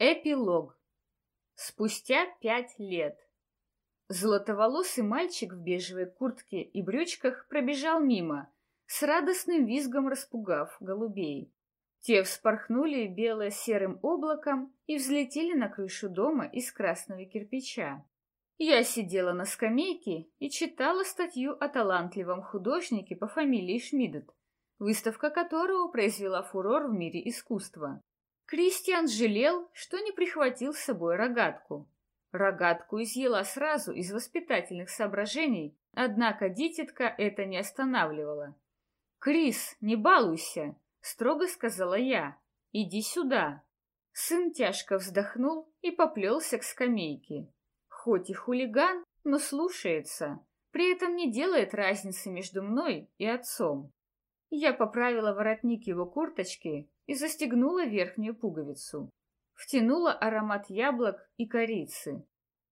Эпилог. Спустя пять лет. Золотоволосый мальчик в бежевой куртке и брючках пробежал мимо, с радостным визгом распугав голубей. Те вспорхнули бело-серым облаком и взлетели на крышу дома из красного кирпича. Я сидела на скамейке и читала статью о талантливом художнике по фамилии Шмидт, выставка которого произвела фурор в мире искусства. Кристиан жалел, что не прихватил с собой рогатку. Рогатку изъела сразу из воспитательных соображений, однако дитятка это не останавливало. «Крис, не балуйся!» — строго сказала я. «Иди сюда!» Сын тяжко вздохнул и поплелся к скамейке. Хоть и хулиган, но слушается, при этом не делает разницы между мной и отцом. Я поправила воротник его курточки и застегнула верхнюю пуговицу. Втянула аромат яблок и корицы.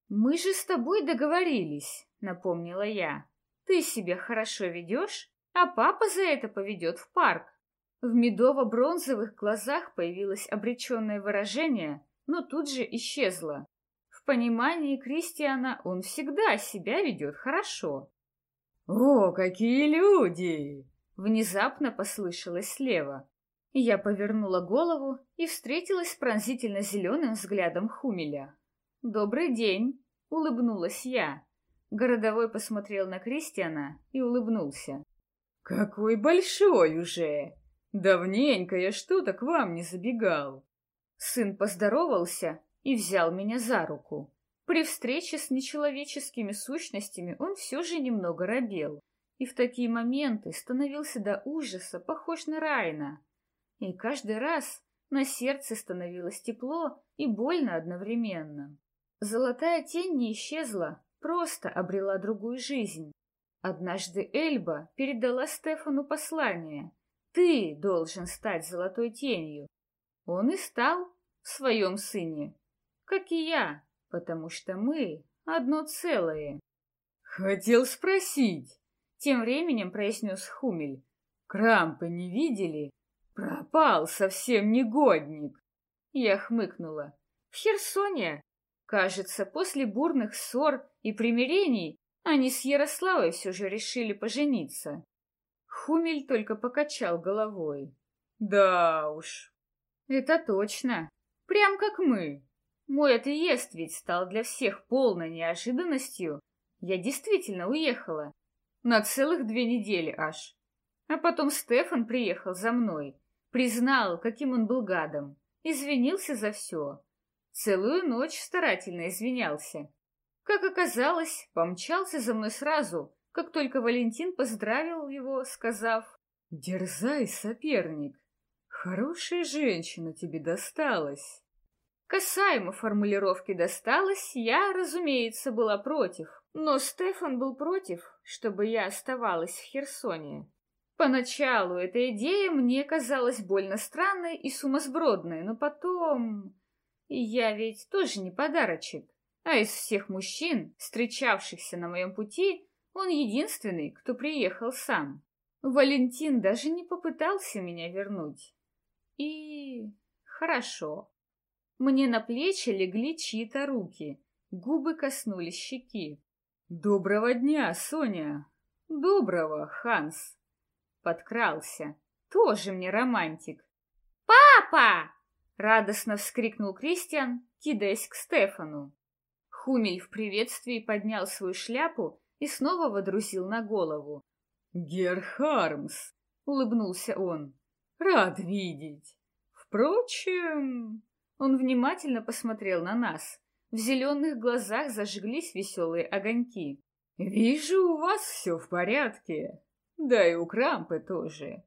«Мы же с тобой договорились», — напомнила я. «Ты себя хорошо ведешь, а папа за это поведет в парк». В медово-бронзовых глазах появилось обреченное выражение, но тут же исчезло. В понимании Кристиана он всегда себя ведет хорошо. «О, какие люди!» — внезапно послышалось слева. Я повернула голову и встретилась с пронзительно зеленым взглядом Хумеля. «Добрый день!» — улыбнулась я. Городовой посмотрел на Кристиана и улыбнулся. «Какой большой уже! Давненько я что-то к вам не забегал!» Сын поздоровался и взял меня за руку. При встрече с нечеловеческими сущностями он все же немного робел, и в такие моменты становился до ужаса похож на Райна — и каждый раз на сердце становилось тепло и больно одновременно. Золотая тень не исчезла, просто обрела другую жизнь. Однажды Эльба передала Стефану послание. «Ты должен стать золотой тенью». Он и стал в своем сыне, как и я, потому что мы одно целое. «Хотел спросить», — тем временем произнес Хумель. «Крампы не видели?» Пропал совсем негодник. Я хмыкнула. В Херсоне, кажется, после бурных ссор и примирений они с Ярославой все же решили пожениться. Хумель только покачал головой. Да уж. Это точно. Прям как мы. Мой отъезд ведь стал для всех полной неожиданностью. Я действительно уехала. На целых две недели аж. А потом Стефан приехал за мной. Признал, каким он был гадом. Извинился за все. Целую ночь старательно извинялся. Как оказалось, помчался за мной сразу, как только Валентин поздравил его, сказав «Дерзай, соперник, хорошая женщина тебе досталась». Касаемо формулировки «досталось», я, разумеется, была против, но Стефан был против, чтобы я оставалась в Херсоне. Поначалу эта идея мне казалась больно странной и сумасбродной, но потом... Я ведь тоже не подарочек, а из всех мужчин, встречавшихся на моем пути, он единственный, кто приехал сам. Валентин даже не попытался меня вернуть. И... хорошо. Мне на плечи легли чьи-то руки, губы коснулись щеки. «Доброго дня, Соня!» «Доброго, Ханс!» Подкрался. Тоже мне романтик. «Папа!» — радостно вскрикнул Кристиан, кидаясь к Стефану. Хумель в приветствии поднял свою шляпу и снова водрузил на голову. «Герхармс!» — улыбнулся он. «Рад видеть. Впрочем...» Он внимательно посмотрел на нас. В зеленых глазах зажглись веселые огоньки. «Вижу, у вас все в порядке. Да и у Крампы тоже.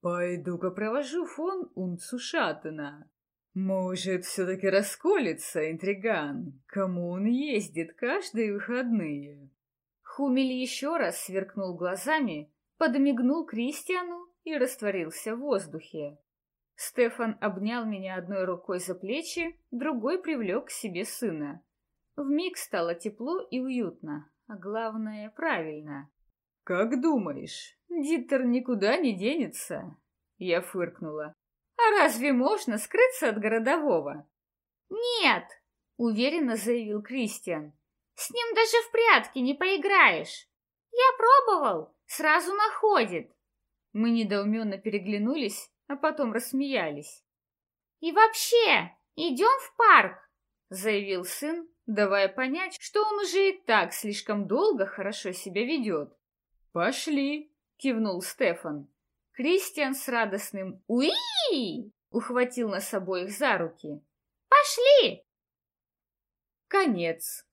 Пойду-ка провожу фон Унцу Шаттена. Может, все-таки расколется интриган, кому он ездит каждые выходные. Хумель еще раз сверкнул глазами, подмигнул Кристиану и растворился в воздухе. Стефан обнял меня одной рукой за плечи, другой привлек к себе сына. Вмиг стало тепло и уютно, а главное, правильно. «Как думаешь, Диттер никуда не денется?» Я фыркнула. «А разве можно скрыться от городового?» Нет, уверенно заявил Кристиан. С ним даже в прятки не поиграешь. Я пробовал, сразу находит. Мы недоуменно переглянулись, а потом рассмеялись. И вообще, идем в парк, заявил сын, давая понять, что он уже и так слишком долго хорошо себя ведет. «Пошли!» — кивнул Стефан. Кристиан с радостным «Уи!» ухватил нас обоих за руки. «Пошли!» Конец.